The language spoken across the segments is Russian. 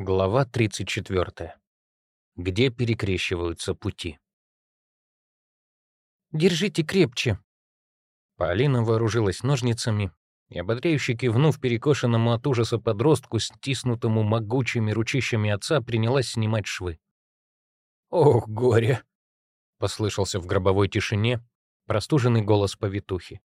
Глава 34. Где перекрещиваются пути. «Держите крепче!» Полина вооружилась ножницами и, ободряюще кивнув перекошенному от ужаса подростку, стиснутому могучими ручищами отца, принялась снимать швы. «Ох, горе!» — послышался в гробовой тишине простуженный голос повитухи.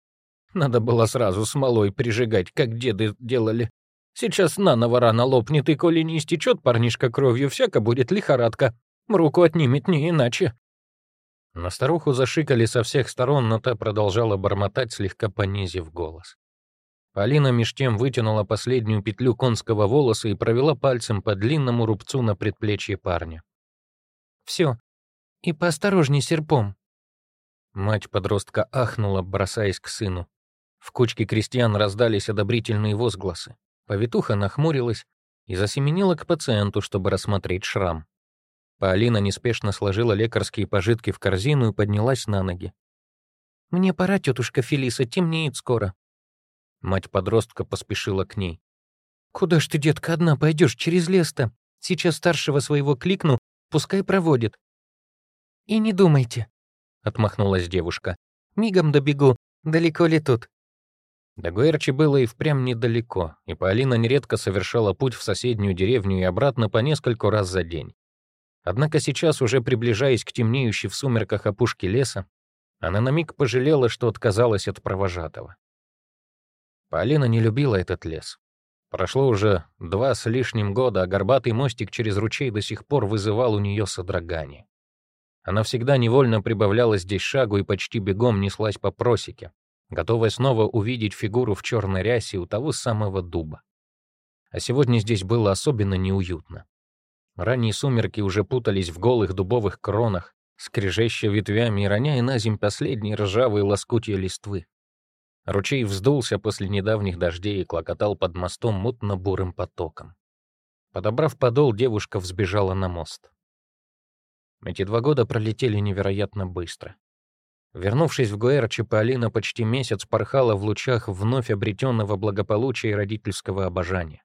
«Надо было сразу смолой прижигать, как деды делали. Сейчас наново рана лопнет, и коли не истечет парнишка кровью, всяко будет лихорадка. Руку отнимет не иначе». На старуху зашикали со всех сторон, но та продолжала бормотать, слегка понизив голос. Полина меж тем вытянула последнюю петлю конского волоса и провела пальцем по длинному рубцу на предплечье парня. «Все. И поосторожней серпом». Мать подростка ахнула, бросаясь к сыну. В кучке крестьян раздались одобрительные возгласы. Повитуха нахмурилась и засеменила к пациенту, чтобы рассмотреть шрам. Полина неспешно сложила лекарские пожитки в корзину и поднялась на ноги. «Мне пора, тетушка Фелиса, темнеет скоро». Мать подростка поспешила к ней. «Куда ж ты, детка, одна пойдешь через лес-то? Сейчас старшего своего кликну, пускай проводит». «И не думайте», — отмахнулась девушка. «Мигом добегу, далеко ли тут?» До Гуэрчи было и впрямь недалеко, и Полина нередко совершала путь в соседнюю деревню и обратно по нескольку раз за день. Однако сейчас, уже приближаясь к темнеющей в сумерках опушке леса, она на миг пожалела, что отказалась от провожатого. Полина не любила этот лес. Прошло уже два с лишним года, а горбатый мостик через ручей до сих пор вызывал у нее содрогание. Она всегда невольно прибавляла здесь шагу и почти бегом неслась по просеке, готовая снова увидеть фигуру в черной рясе у того самого дуба. А сегодня здесь было особенно неуютно. Ранние сумерки уже путались в голых дубовых кронах, скрежеща ветвями и роняя на земь последние ржавые лоскутья листвы. Ручей вздулся после недавних дождей и клокотал под мостом мутно-бурым потоком. Подобрав подол, девушка взбежала на мост. Эти два года пролетели невероятно быстро. Вернувшись в Гуэрчи, Полина почти месяц порхала в лучах вновь обретенного благополучия и родительского обожания.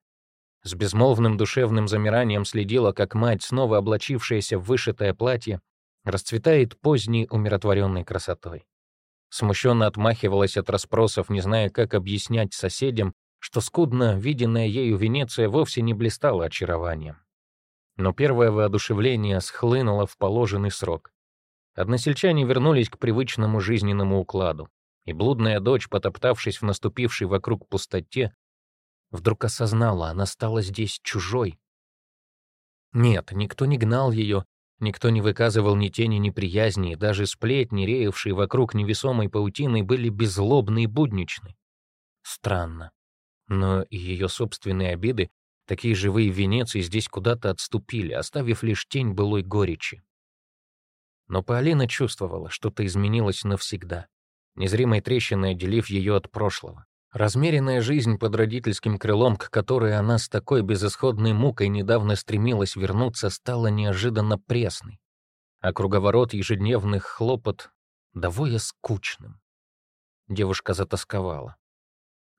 С безмолвным душевным замиранием следила, как мать, снова облачившаяся в вышитое платье, расцветает поздней умиротворенной красотой. Смущенно отмахивалась от расспросов, не зная, как объяснять соседям, что скудно виденная ею Венеция вовсе не блистала очарованием. Но первое воодушевление схлынуло в положенный срок. Односельчане вернулись к привычному жизненному укладу, и блудная дочь, потоптавшись в наступившей вокруг пустоте, вдруг осознала, она стала здесь чужой. Нет, никто не гнал ее, никто не выказывал ни тени неприязни, и даже сплетни, реевшие вокруг невесомой паутины, были беззлобны и будничны. Странно. Но ее собственные обиды, такие живые в Венеции, здесь куда-то отступили, оставив лишь тень былой горечи. Но Полина чувствовала, что-то изменилось навсегда, незримой трещиной отделив ее от прошлого. Размеренная жизнь под родительским крылом, к которой она с такой безысходной мукой недавно стремилась вернуться, стала неожиданно пресной, а круговорот ежедневных хлопот довольно скучным. Девушка затасковала.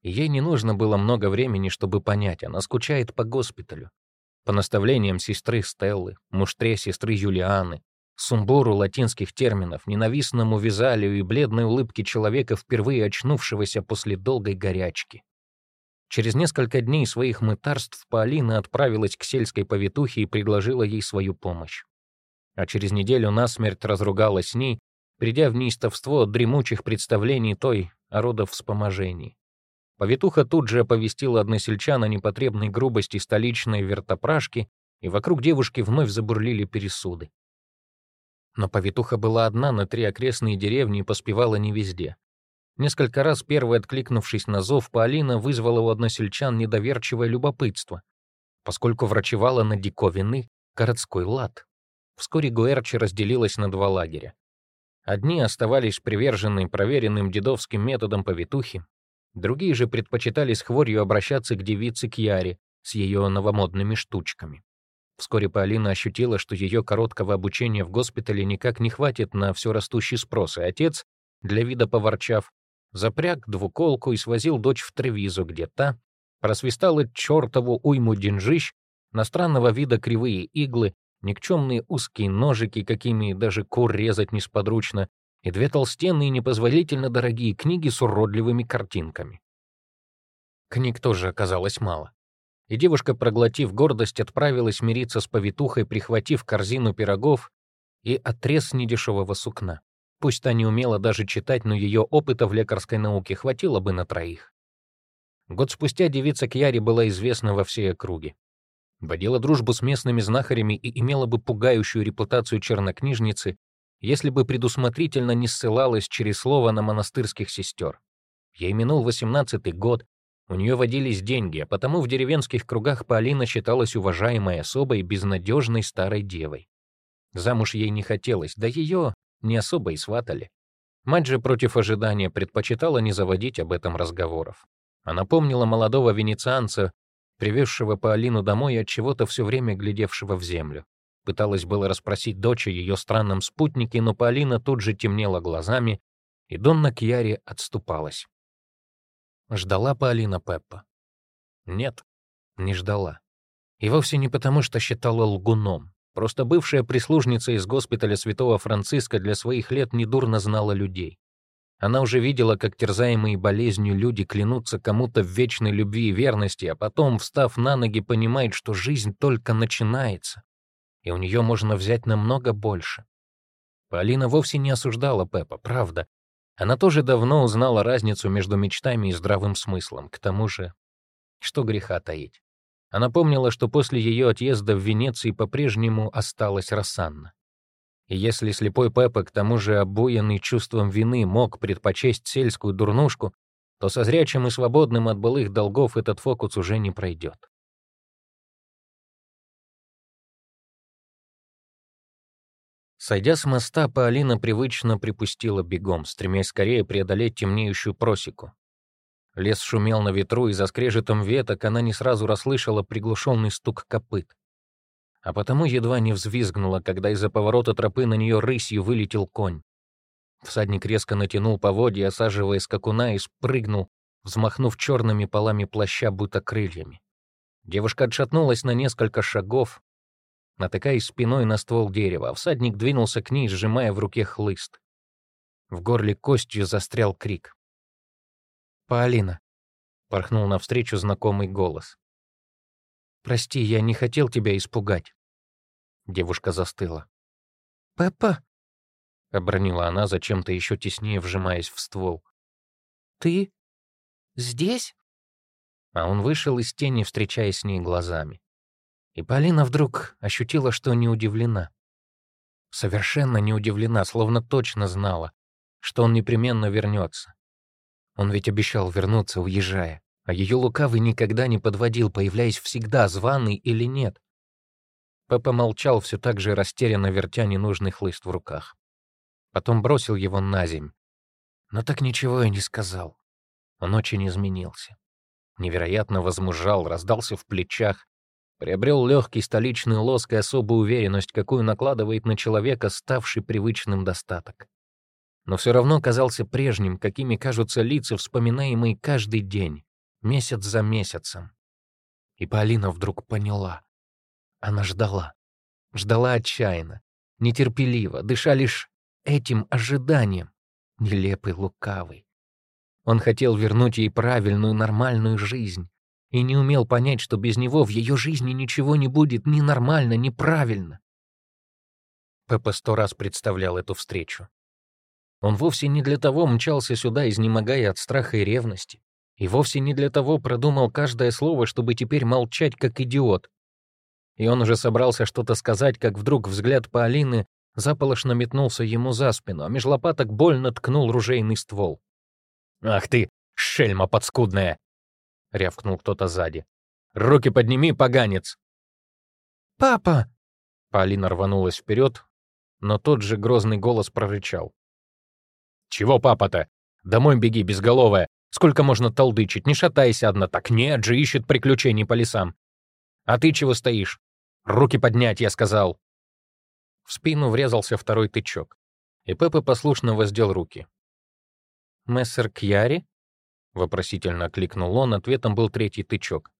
Ей не нужно было много времени, чтобы понять, она скучает по госпиталю, по наставлениям сестры Стеллы, муштре сестры Юлианы, сумбуру латинских терминов, ненавистному вязалию и бледной улыбке человека, впервые очнувшегося после долгой горячки. Через несколько дней своих мытарств Полина отправилась к сельской повитухе и предложила ей свою помощь. А через неделю насмерть разругалась с ней, придя в неистовство от дремучих представлений той о родовспоможении. Повитуха тут же оповестила односельчан о непотребной грубости столичной вертопрашки, и вокруг девушки вновь забурлили пересуды. Но повитуха была одна на три окрестные деревни и поспевала не везде. Несколько раз первой откликнувшись на зов, Полина вызвала у односельчан недоверчивое любопытство, поскольку врачевала на диковинный городской лад. Вскоре Гуэрчи разделилась на два лагеря. Одни оставались привержены проверенным дедовским методом повитухи, другие же предпочитали с хворью обращаться к девице Кьяре с ее новомодными штучками. Вскоре Полина ощутила, что ее короткого обучения в госпитале никак не хватит на все растущий спрос, и отец, для вида поворчав, запряг двуколку и свозил дочь в Тревизу, где та просвистала чертову уйму деньжищ, на странного вида кривые иглы, никчемные узкие ножики, какими даже кур резать несподручно, и две толстенные непозволительно дорогие книги с уродливыми картинками. Книг тоже оказалось мало. И девушка, проглотив гордость, отправилась мириться с повитухой, прихватив корзину пирогов и отрез недешевого сукна. Пусть та не умела даже читать, но ее опыта в лекарской науке хватило бы на троих. Год спустя девица Кьяри была известна во всей округе. Водила дружбу с местными знахарями и имела бы пугающую репутацию чернокнижницы, если бы предусмотрительно не ссылалась через слово на монастырских сестер. Ей минул восемнадцатый год, у нее водились деньги, а потому в деревенских кругах Полина считалась уважаемой особой безнадежной старой девой. Замуж ей не хотелось, да ее не особо и сватали. Мать же против ожидания предпочитала не заводить об этом разговоров. Она помнила молодого венецианца, привезшего Полину домой и от чего-то все время глядевшего в землю. Пыталась было расспросить дочь о ее странном спутнике, но Полина тут же темнела глазами, и Донна Кьяри отступалась. Ждала Полина Пеппа? Нет, не ждала. И вовсе не потому, что считала лгуном. Просто бывшая прислужница из госпиталя Святого Франциска для своих лет недурно знала людей. Она уже видела, как терзаемые болезнью люди клянутся кому-то в вечной любви и верности, а потом, встав на ноги, понимает, что жизнь только начинается, и у нее можно взять намного больше. Полина вовсе не осуждала Пеппа, правда. Она тоже давно узнала разницу между мечтами и здравым смыслом. К тому же, что греха таить. Она помнила, что после ее отъезда в Венеции по-прежнему осталась Рассанна. И если слепой Пеппа, к тому же обуянный чувством вины, мог предпочесть сельскую дурнушку, то со зрячим и свободным от былых долгов этот фокус уже не пройдет. Сойдя с моста, Паолина привычно припустила бегом, стремясь скорее преодолеть темнеющую просеку. Лес шумел на ветру, и за скрежетом веток она не сразу расслышала приглушенный стук копыт. А потому едва не взвизгнула, когда из-за поворота тропы на нее рысью вылетел конь. Всадник резко натянул поводья, осаживая скакуна, и спрыгнул, взмахнув черными полами плаща, будто крыльями. Девушка отшатнулась на несколько шагов, натыкаясь спиной на ствол дерева, всадник двинулся к ней, сжимая в руке хлыст. В горле костью застрял крик. «Паолина!» — порхнул навстречу знакомый голос. «Прости, я не хотел тебя испугать». Девушка застыла. «Пеппа?» — обронила она, зачем-то еще теснее вжимаясь в ствол. «Ты здесь?» А он вышел из тени, встречаясь с ней глазами. И Полина вдруг ощутила, что не удивлена. Совершенно не удивлена, словно точно знала, что он непременно вернется. Он ведь обещал вернуться, уезжая, а ее лукавый никогда не подводил, появляясь всегда, званый или нет. Пеппа молчал, все так же растерянно вертя ненужный хлыст в руках. Потом бросил его на земь. Но так ничего и не сказал. Он очень изменился. Невероятно возмужал, раздался в плечах, приобрел легкий столичный лоск и особую уверенность, какую накладывает на человека ставший привычным достаток но все равно казался прежним, какими кажутся лица, вспоминаемые каждый день, месяц за месяцем. И Полина вдруг поняла. Она ждала. Ждала отчаянно, нетерпеливо, дыша лишь этим ожиданием, нелепый, лукавый. Он хотел вернуть ей правильную, нормальную жизнь и не умел понять, что без него в ее жизни ничего не будет ни нормально, ни правильно. Пеппа сто раз представлял эту встречу. Он вовсе не для того мчался сюда, изнемогая от страха и ревности. И вовсе не для того продумал каждое слово, чтобы теперь молчать, как идиот. И он уже собрался что-то сказать, как вдруг взгляд по Алины заполошно метнулся ему за спину, а меж лопаток больно ткнул ружейный ствол. «Ах ты, шельма подскудная!» — рявкнул кто-то сзади. «Руки подними, поганец!» «Папа!» Полина рванулась вперед, но тот же грозный голос прорычал. «Чего папа-то? Домой беги, безголовая. Сколько можно толдычить? Не шатайся одна так. Нет же, ищет приключений по лесам. А ты чего стоишь? Руки поднять, я сказал». В спину врезался второй тычок, и Пеппа послушно воздел руки. «Мессер Кьяри?» — вопросительно кликнул он, ответом был третий тычок.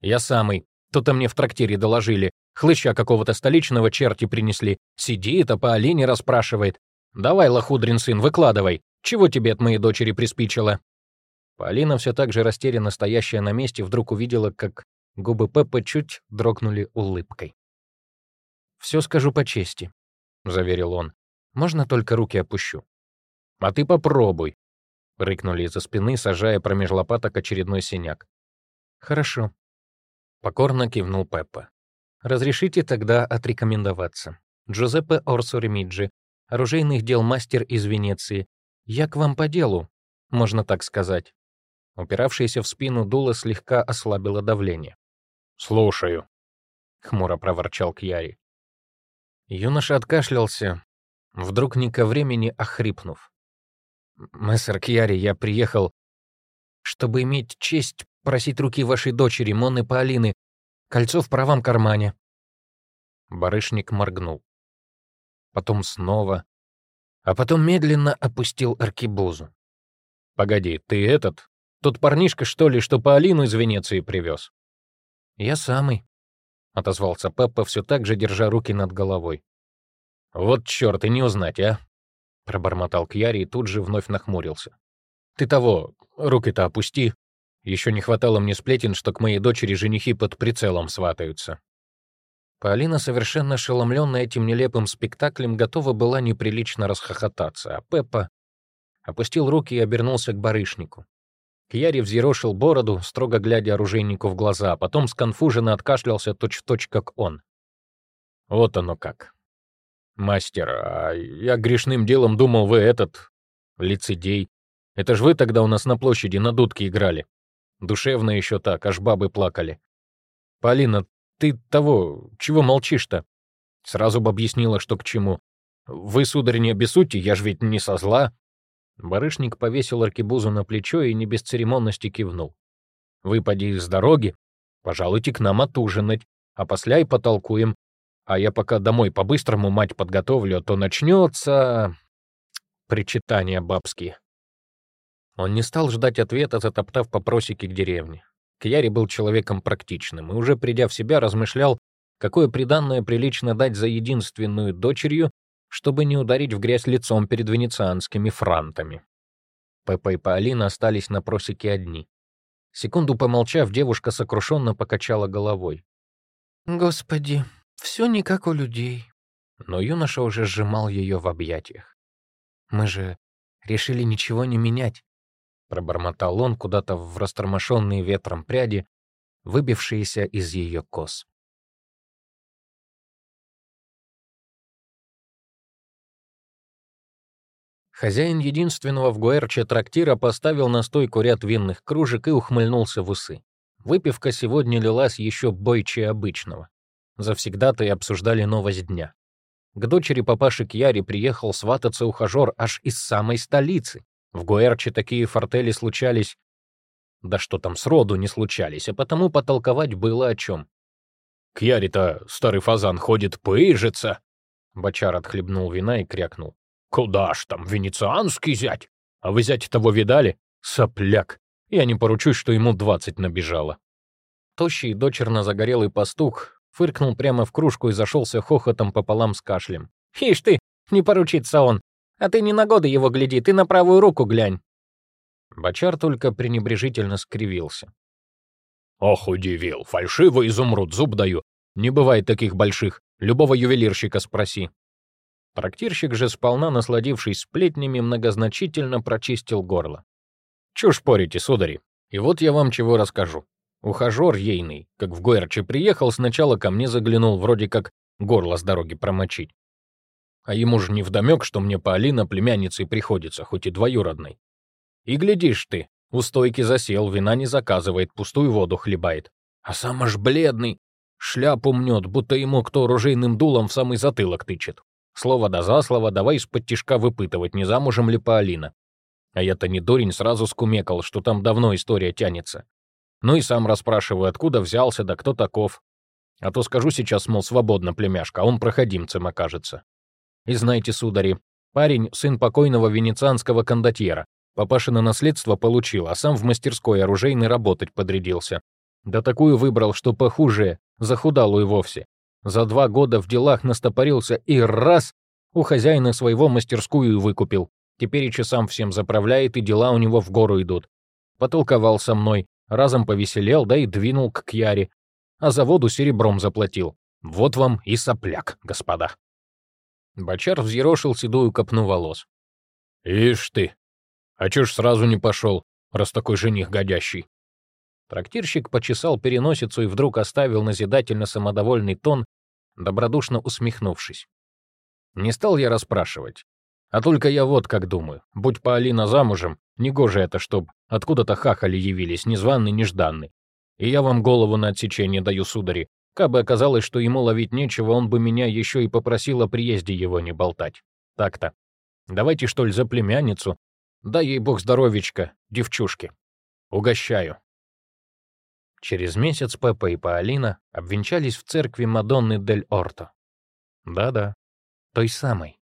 «Я самый. То-то мне в трактире доложили. Хлыща какого-то столичного черти принесли. Сидит, а по олене расспрашивает. Давай, лохудрин сын, выкладывай. Чего тебе от моей дочери приспичило?» Полина, все так же растерянно стоящая на месте, вдруг увидела, как губы Пеппы чуть дрогнули улыбкой. «Все скажу по чести», — заверил он. «Можно только руки опущу». «А ты попробуй», — рыкнули из-за спины, сажая промеж лопаток очередной синяк. «Хорошо», — покорно кивнул Пеппа. «Разрешите тогда отрекомендоваться. Джузеппе Орсо Ремиджи, оружейных дел мастер из Венеции. Я к вам по делу, можно так сказать». Упиравшаяся в спину дуло слегка ослабило давление. «Слушаю», — хмуро проворчал Кьяри. Юноша откашлялся, вдруг не ко времени охрипнув. «Мессер Кьяри, я приехал, чтобы иметь честь просить руки вашей дочери, Монны Паолины. Кольцо в правом кармане». Барышник моргнул. Потом снова, а потом медленно опустил аркибузу. «Погоди, ты этот, тот парнишка, что ли, что Паолину из Венеции привез?» «Я самый», — отозвался Пеппа, все так же держа руки над головой. «Вот черт, и не узнать, а!» — пробормотал Кьяри и тут же вновь нахмурился. «Ты того, руки-то опусти. Еще не хватало мне сплетен, что к моей дочери женихи под прицелом сватаются». Полина, совершенно ошеломленная этим нелепым спектаклем, готова была неприлично расхохотаться, а Пеппа опустил руки и обернулся к барышнику. Кьяри взъерошил бороду, строго глядя оружейнику в глаза, а потом сконфуженно откашлялся точь-в-точь, -точь, как он. «Вот оно как. Мастер, а я грешным делом думал, вы этот... лицедей. Это ж вы тогда у нас на площади на дудке играли. Душевно еще так, аж бабы плакали. Полина, ты того, чего молчишь-то?» Сразу бы объяснила, что к чему. «Вы, сударь, не обессудьте, я ж ведь не со зла. Барышник повесил аркебузу на плечо и не без церемонности кивнул. «Выпади из дороги, пожалуйте к нам отужинать, а после и потолкуем. А я пока домой по-быстрому мать подготовлю, а то начнется... причитания бабские». Он не стал ждать ответа, затоптав по просеке к деревне. Кьяри был человеком практичным и, уже придя в себя, размышлял, какое приданное прилично дать за единственную дочерью, чтобы не ударить в грязь лицом перед венецианскими франтами. Пеппа и Паолина остались на просеке одни. Секунду помолчав, девушка сокрушенно покачала головой. «Господи, все не как у людей». Но юноша уже сжимал ее в объятиях. «Мы же решили ничего не менять», — пробормотал он куда-то в растормошенные ветром пряди, выбившиеся из ее кос. Хозяин единственного в Гуэрче трактира поставил на стойку ряд винных кружек и ухмыльнулся в усы. Выпивка сегодня лилась еще бойче обычного. Завсегда-то и обсуждали новость дня. К дочери папаши Кьяри приехал свататься ухажер аж из самой столицы. В Гуэрче такие фортели случались... Да что там, сроду не случались, а потому потолковать было о чем. «Кьяри-то, старый фазан, ходит пыжится!» Бочар отхлебнул вина и крякнул. Куда ж там, венецианский зять? А вы зять того видали? Сопляк. Я не поручусь, что ему двадцать набежало. Тощий, дочерно загорелый пастух фыркнул прямо в кружку и зашелся хохотом пополам с кашлем. «Ишь ты, не поручится он! А ты не на годы его гляди, ты на правую руку глянь!» Бочар только пренебрежительно скривился. «Ох, удивил! Фальшивый изумруд, зуб даю! Не бывает таких больших, любого ювелирщика спроси!» Трактирщик же, сполна насладившись сплетнями, многозначительно прочистил горло. «Чушь порите, судари. И вот я вам чего расскажу. Ухажер ейный, как в Гойрче приехал, сначала ко мне заглянул, вроде как горло с дороги промочить. А ему же невдомёк, что мне по Алина племянницей приходится, хоть и двоюродной. И глядишь ты, у стойки засел, вина не заказывает, пустую воду хлебает. А сам аж бледный, шляпу мнет, будто ему кто оружейным дулом в самый затылок тычет. Слово да за слово давай из-под тишка выпытывать, не замужем ли Паолина. А я-то не дурень, сразу скумекал, что там давно история тянется. Ну и сам расспрашиваю, откуда взялся, да кто таков. А то скажу сейчас, мол, свободно, племяшка, а он проходимцем окажется. И знаете, судари, парень — сын покойного венецианского кондотьера. Папашина наследство получил, а сам в мастерской оружейной работать подрядился. Да такую выбрал, что похуже, захудалую вовсе. За два года в делах настопорился и раз у хозяина своего мастерскую выкупил. Теперь и часам всем заправляет, и дела у него в гору идут. Потолковал со мной, разом повеселел, да и двинул к Кьяре. А за воду серебром заплатил. Вот вам и сопляк, господа. Бочар взъерошил седую копну волос. «Ишь ты! А чё ж сразу не пошел, раз такой жених годящий?» Трактирщик почесал переносицу и вдруг оставил назидательно самодовольный тон, добродушно усмехнувшись. Не стал я расспрашивать. А только я вот как думаю. Будь по Алина замужем, негоже это, чтоб откуда-то хахали явились, незваный, нежданный. И я вам голову на отсечение даю, судари. Кабы оказалось, что ему ловить нечего, он бы меня еще и попросил о приезде его не болтать. Так-то. Давайте, что ли, за племянницу? Дай ей бог здоровечка, девчушки. Угощаю. Через месяц Пеппа и Паолина обвенчались в церкви Мадонны дель Орто. Да-да, той самой.